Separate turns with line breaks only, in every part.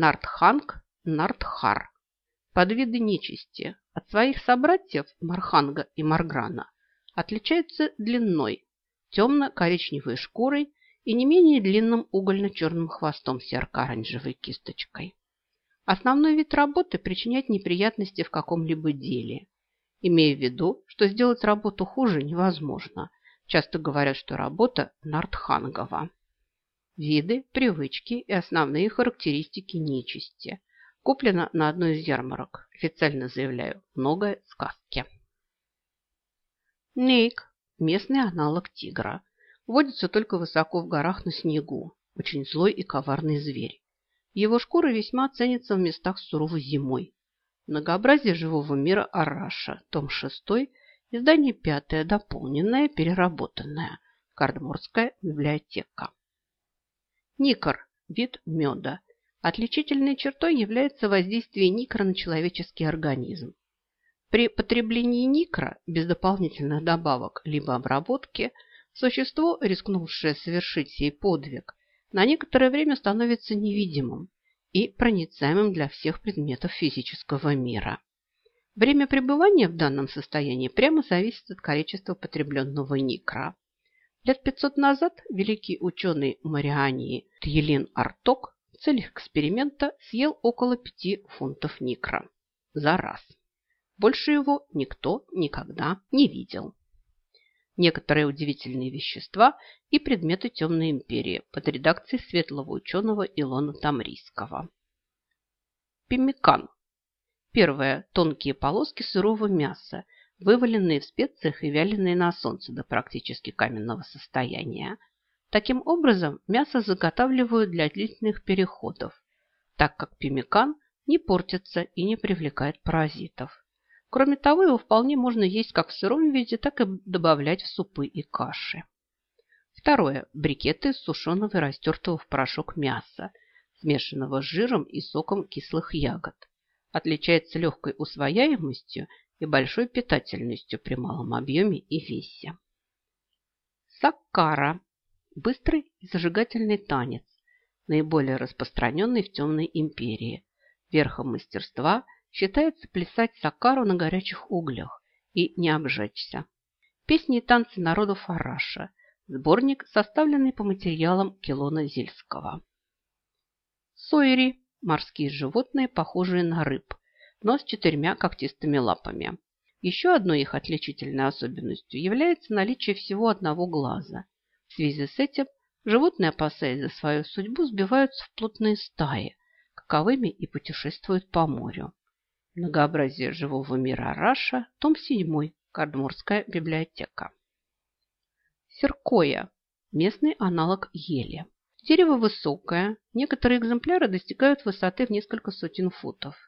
Нартханг, Нартхар. Подвиды нечисти от своих собратьев Марханга и Марграна отличаются длиной, темно-коричневой шкурой и не менее длинным угольно-черным хвостом с ярко-оранжевой кисточкой. Основной вид работы – причинять неприятности в каком-либо деле, имея в виду, что сделать работу хуже невозможно. Часто говорят, что работа Нартхангова. Виды, привычки и основные характеристики нечисти. Куплено на одной из ярмарок. Официально заявляю, многое сказки. Нейк – местный аналог тигра. Водится только высоко в горах на снегу. Очень злой и коварный зверь. Его шкура весьма ценится в местах суровой зимой. Многообразие живого мира Араша, том 6, издание 5, дополненное, переработанное. Кардморская библиотека. Никор – вид меда. Отличительной чертой является воздействие никра на человеческий организм. При потреблении никра без дополнительных добавок либо обработки существо, рискнувшее совершить сей подвиг, на некоторое время становится невидимым и проницаемым для всех предметов физического мира. Время пребывания в данном состоянии прямо зависит от количества потребленного никра. Лет 500 назад великий ученый Мариании Тьелин Арток в целях эксперимента съел около 5 фунтов никра за раз. Больше его никто никогда не видел некоторые удивительные вещества и предметы темной империи под редакцией светлого ученого Илона Тамрийского. Пимикан. Первое. Тонкие полоски сырого мяса, вываленные в специях и вяленые на солнце до практически каменного состояния. Таким образом, мясо заготавливают для длительных переходов, так как пимикан не портится и не привлекает паразитов. Кроме того, его вполне можно есть как в сыром виде, так и добавлять в супы и каши. Второе. Брикеты из сушеного и растертого в порошок мяса, смешанного с жиром и соком кислых ягод. Отличается легкой усвояемостью и большой питательностью при малом объеме и весе. Саккара – быстрый и зажигательный танец, наиболее распространенный в темной империи. Верхом мастерства – считается плясать сакару на горячих углях и не обжечься. Песни и танцы народов Араша. Сборник, составленный по материалам Килона Зильского. Сойри – морские животные, похожие на рыб, но с четырьмя когтистыми лапами. Еще одной их отличительной особенностью является наличие всего одного глаза. В связи с этим животные, опасаясь за свою судьбу, сбиваются в плотные стаи, каковыми и путешествуют по морю. Многообразие живого мира Раша, том 7, Кардмурская библиотека. Серкоя. Местный аналог ели. Дерево высокое, некоторые экземпляры достигают высоты в несколько сотен футов.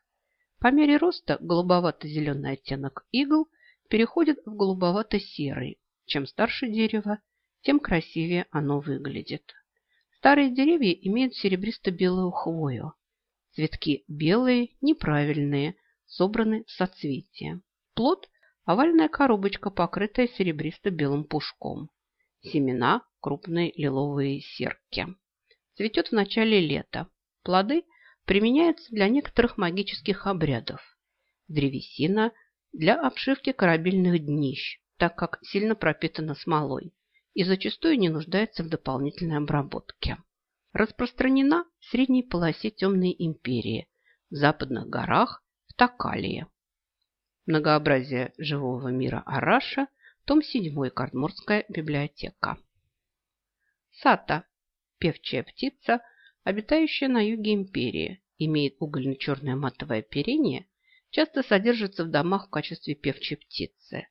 По мере роста голубовато-зеленый оттенок игл переходит в голубовато-серый. Чем старше дерево, тем красивее оно выглядит. Старые деревья имеют серебристо-белую хвою. Цветки белые, неправильные, собраны в соцветия. Плод – овальная коробочка, покрытая серебристо-белым пушком. Семена – крупные лиловые серки. Цветет в начале лета. Плоды применяются для некоторых магических обрядов. Древесина – для обшивки корабельных днищ, так как сильно пропитана смолой и зачастую не нуждается в дополнительной обработке. Распространена в средней полосе темной империи, в западных горах Такалия. Многообразие живого мира Араша, том 7, Кардморская библиотека. Сата, певчая птица, обитающая на юге империи, имеет угольно-черное матовое оперение, часто содержится в домах в качестве певчей птицы.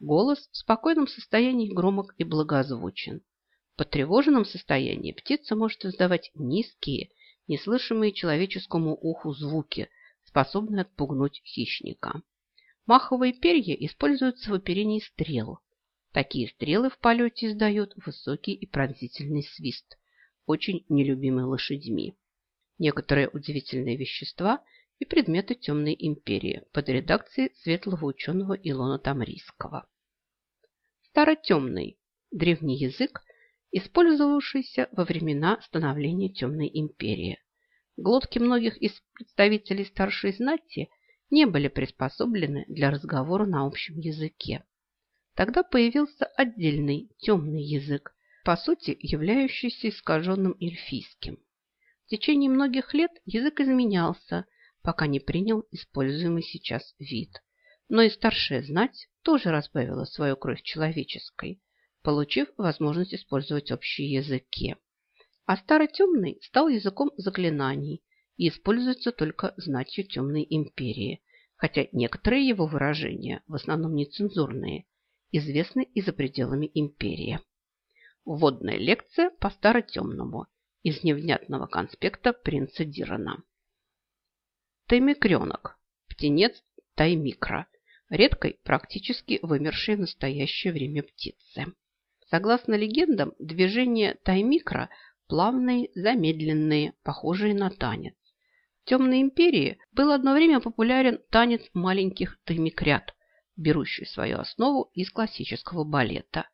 Голос в спокойном состоянии громок и благозвучен. В потревоженном состоянии птица может издавать низкие, неслышимые человеческому уху звуки, способный отпугнуть хищника. Маховые перья используются в оперении стрел. Такие стрелы в полете издают высокий и пронзительный свист, очень нелюбимый лошадьми. Некоторые удивительные вещества и предметы темной империи под редакцией светлого ученого Илона Тамрийского. Старотемный – древний язык, использовавшийся во времена становления темной империи. Глотки многих из представителей старшей знати не были приспособлены для разговора на общем языке. Тогда появился отдельный темный язык, по сути являющийся искаженным эльфийским. В течение многих лет язык изменялся, пока не принял используемый сейчас вид. Но и старшая знать тоже разбавила свою кровь человеческой, получив возможность использовать общие языки. А старый темный стал языком заклинаний и используется только знатью темной империи, хотя некоторые его выражения, в основном нецензурные, известны и за пределами империи. Вводная лекция по старотемному из невнятного конспекта принца Дирана. Таймикренок, птенец таймикра, редкой, практически вымершей в настоящее время птицы. Согласно легендам, движения таймикра плавные, замедленные, похожие на танец. В Темной империи был одно время популярен танец маленьких таймикрят, берущий свою основу из классического балета.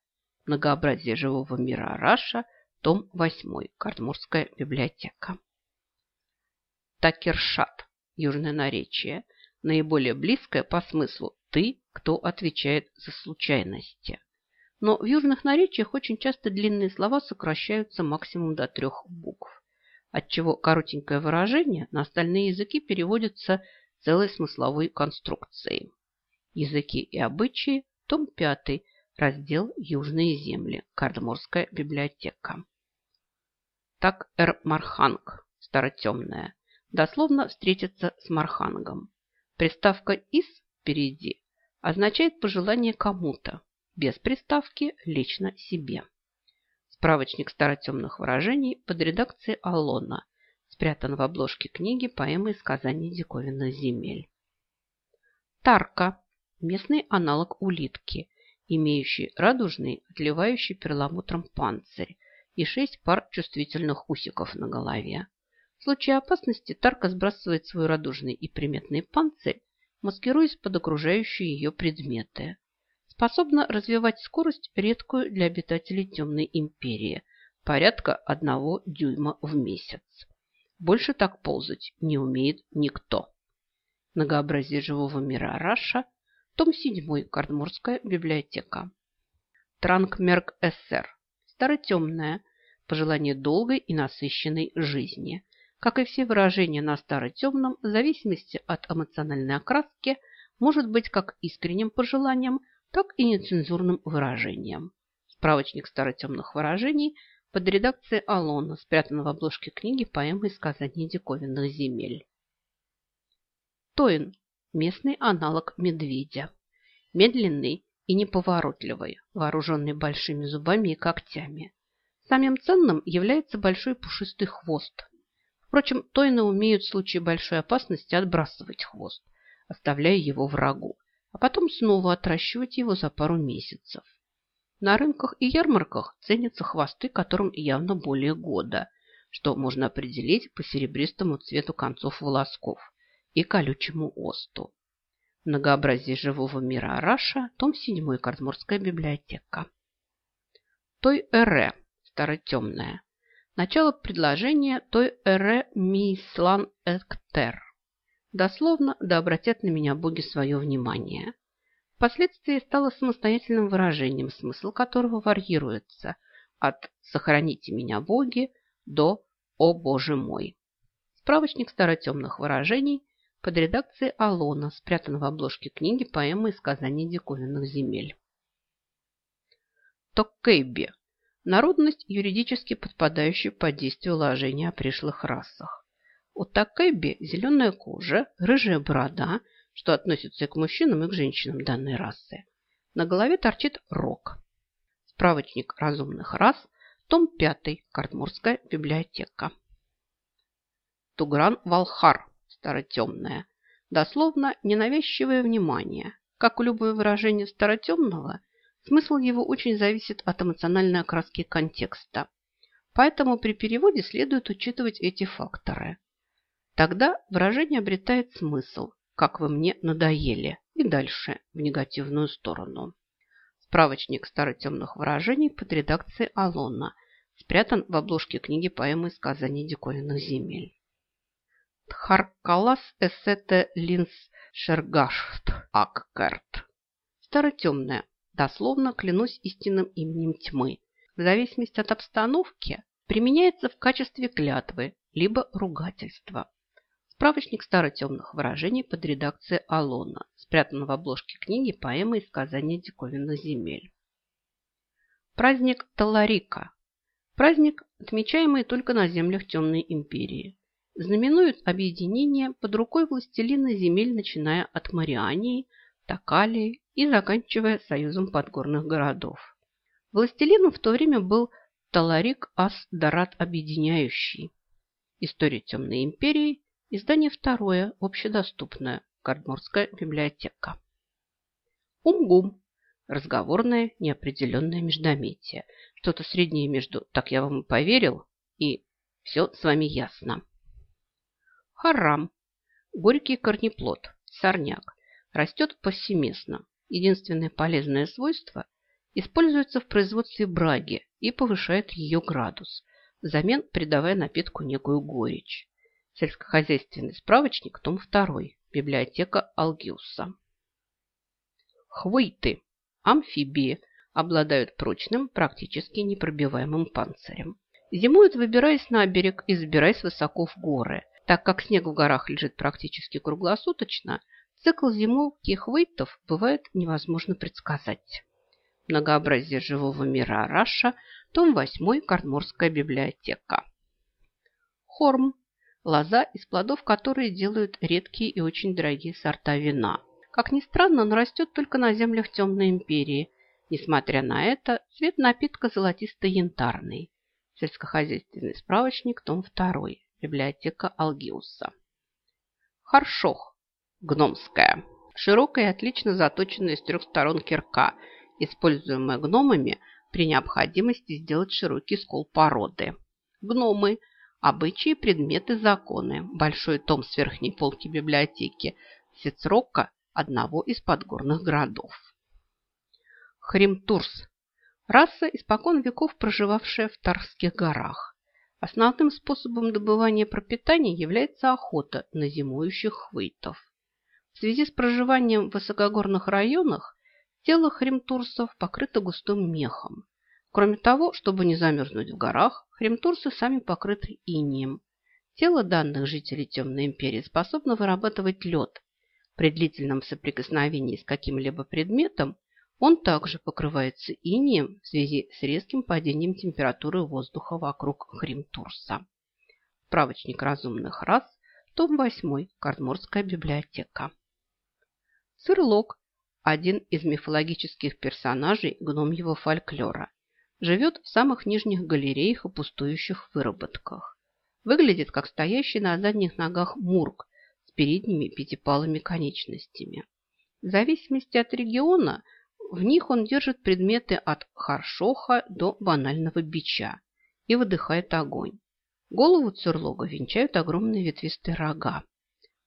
Многообразие живого мира Раша, том 8, Картмурская библиотека. Такершат, южное наречие, наиболее близкое по смыслу «ты, кто отвечает за случайности». Но в южных наречиях очень часто длинные слова сокращаются максимум до трех букв, отчего коротенькое выражение на остальные языки переводится целой смысловой конструкцией. Языки и обычаи, том 5, раздел «Южные земли», Кардморская библиотека. Так Эр Марханг, старотемная, дословно встретиться с Мархангом. Приставка «из» впереди означает пожелание кому-то, без приставки лично себе. Справочник старотемных выражений под редакцией Аллона спрятан в обложке книги поэмы и сказаний диковинных земель. Тарка – местный аналог улитки, имеющий радужный, отливающий перламутром панцирь и шесть пар чувствительных усиков на голове. В случае опасности Тарка сбрасывает свой радужный и приметный панцирь, маскируясь под окружающие ее предметы способна развивать скорость, редкую для обитателей темной империи, порядка одного дюйма в месяц. Больше так ползать не умеет никто. Многообразие живого мира Раша, том 7, Кардмурская библиотека. Транкмерк ССР, старотемная, пожелание долгой и насыщенной жизни. Как и все выражения на старотемном, в зависимости от эмоциональной окраски, может быть как искренним пожеланием – так и нецензурным выражением. Справочник старотемных выражений под редакцией Алона, спрятан в обложке книги поэмы и сказаний диковинных земель. Тоин – местный аналог медведя. Медленный и неповоротливый, вооруженный большими зубами и когтями. Самым ценным является большой пушистый хвост. Впрочем, тойны умеют в случае большой опасности отбрасывать хвост, оставляя его врагу а потом снова отращивать его за пару месяцев. На рынках и ярмарках ценятся хвосты, которым явно более года, что можно определить по серебристому цвету концов волосков и колючему осту. Многообразие живого мира Араша, том 7, Кардморская библиотека. Той эре, старотемная. Начало предложения той эре мислан эктер. Дословно, да обратят на меня боги свое внимание. Впоследствии стало самостоятельным выражением, смысл которого варьируется от «сохраните меня, боги» до «О Боже мой». Справочник старотемных выражений под редакцией Алона спрятан в обложке книги поэмы и сказаний диковинных земель. Токкейби – народность, юридически подпадающая под действие уложения о пришлых расах. У Такэби зеленая кожа, рыжая борода, что относится и к мужчинам, и к женщинам данной расы. На голове торчит рог. Справочник разумных рас, том 5, Кардмурская библиотека. Тугран Валхар, старотемная. Дословно ненавязчивое внимание. Как у любое выражение старотемного, смысл его очень зависит от эмоциональной окраски контекста. Поэтому при переводе следует учитывать эти факторы. Тогда выражение обретает смысл, как вы мне надоели, и дальше в негативную сторону. Справочник старотемных выражений под редакцией Алона спрятан в обложке книги поэмы и сказаний диковинных земель. Харкалас эсете линс шергашт аккерт. Старотемная, дословно клянусь истинным именем тьмы. В зависимости от обстановки применяется в качестве клятвы либо ругательства. Справочник старотемных выражений под редакцией Алона, спрятан в обложке книги поэмы и сказания диковинных земель. Праздник Таларика. Праздник, отмечаемый только на землях Темной империи. Знаменует объединение под рукой властелина земель, начиная от Мариании, Такалии и заканчивая союзом подгорных городов. Властелином в то время был Таларик Ас-Дарат Объединяющий. История Темной империи Издание второе, общедоступное. Кардморская библиотека. Умгум. Разговорное неопределенное междометие. Что-то среднее между «так я вам и поверил» и «все с вами ясно». Харам. Горький корнеплод, сорняк. Растет повсеместно. Единственное полезное свойство – используется в производстве браги и повышает ее градус, взамен придавая напитку некую горечь. Сельскохозяйственный справочник, том 2. Библиотека Алгиуса. Хвойты. Амфибии. Обладают прочным, практически непробиваемым панцирем. Зимуют, выбираясь на берег и забираясь высоко в горы. Так как снег в горах лежит практически круглосуточно, цикл зимовки хвейтов бывает невозможно предсказать. Многообразие живого мира Раша, том 8, Карнморская библиотека. Хорм лоза, из плодов которой делают редкие и очень дорогие сорта вина. Как ни странно, он растет только на землях Темной Империи. Несмотря на это, цвет напитка золотисто-янтарный. Сельскохозяйственный справочник, том 2, библиотека Алгиуса. Харшох, гномская. Широкая и отлично заточенная с трех сторон кирка, используемая гномами при необходимости сделать широкий скол породы. Гномы – Обычаи, предметы, законы. Большой том с верхней полки библиотеки Сицрока, одного из подгорных городов. Хримтурс. Раса, испокон веков проживавшая в Тарских горах. Основным способом добывания пропитания является охота на зимующих хвейтов. В связи с проживанием в высокогорных районах тело хримтурсов покрыто густым мехом. Кроме того, чтобы не замерзнуть в горах, хремтурсы сами покрыты инием. Тело данных жителей Темной Империи способно вырабатывать лед. При длительном соприкосновении с каким-либо предметом он также покрывается инием в связи с резким падением температуры воздуха вокруг Хримтурса. Справочник разумных рас, том 8, Кардморская библиотека. Сырлок – один из мифологических персонажей гномьего фольклора живет в самых нижних галереях и пустующих выработках. Выглядит как стоящий на задних ногах мурк с передними пятипалыми конечностями. В зависимости от региона в них он держит предметы от харшоха до банального бича и выдыхает огонь. Голову цирлога венчают огромные ветвистые рога.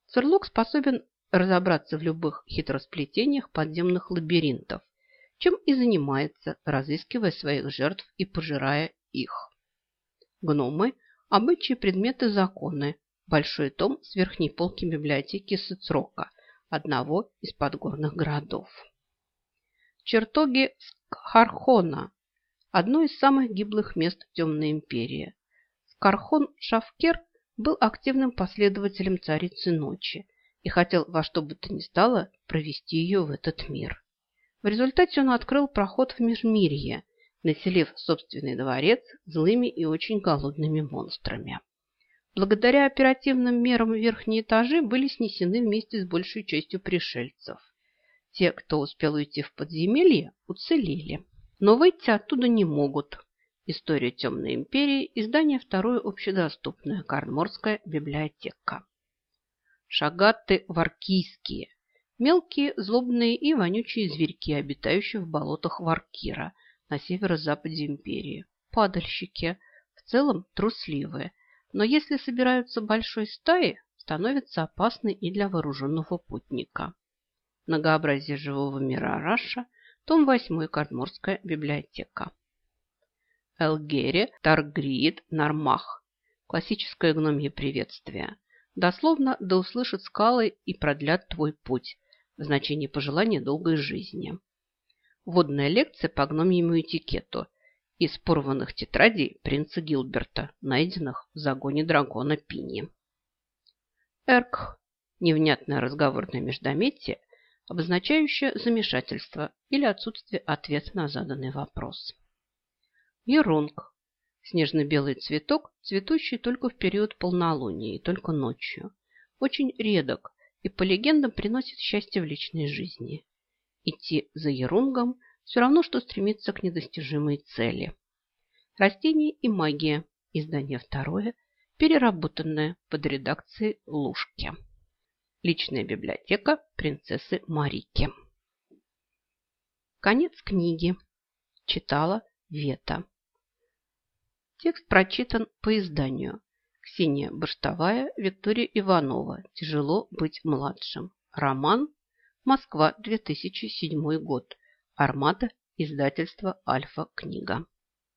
Цирлог способен разобраться в любых хитросплетениях подземных лабиринтов чем и занимается, разыскивая своих жертв и пожирая их. Гномы – обычаи, предметы, законы. Большой том с верхней полки библиотеки Сыцрока, одного из подгорных городов. Чертоги Скархона – одно из самых гиблых мест Темной империи. Скархон Шавкер был активным последователем Царицы Ночи и хотел во что бы то ни стало провести ее в этот мир. В результате он открыл проход в Межмирье, населив собственный дворец злыми и очень голодными монстрами. Благодаря оперативным мерам верхние этажи были снесены вместе с большей частью пришельцев. Те, кто успел уйти в подземелье, уцелели. Но выйти оттуда не могут. История Темной империи, издание второе общедоступное, Карнморская библиотека. Шагаты варкийские, Мелкие, злобные и вонючие зверьки, обитающие в болотах Варкира на северо-западе империи. Падальщики, в целом трусливые, но если собираются большой стаи, становятся опасны и для вооруженного путника. Многообразие живого мира Раша, том 8, Кардморская библиотека. Элгере, Таргриид, Нармах. Классическое гномье приветствие. Дословно «да услышат скалы и продлят твой путь» в значении пожелания долгой жизни. Водная лекция по гномьему этикету из порванных тетрадей принца Гилберта, найденных в загоне дракона Пини. Эрк – невнятное разговорное междометие, обозначающее замешательство или отсутствие ответа на заданный вопрос. Ерунг – снежно-белый цветок, цветущий только в период полнолуния и только ночью. Очень редок и, по легендам, приносит счастье в личной жизни. Идти за ерунгом все равно, что стремиться к недостижимой цели. Растение и магия. Издание второе, переработанное под редакцией Лужки. Личная библиотека принцессы Марики. Конец книги. Читала Вета. Текст прочитан по изданию. Ксения Баштовая, Виктория Иванова. Тяжело быть младшим. Роман. Москва, 2007 год. Армата. Издательство Альфа-книга.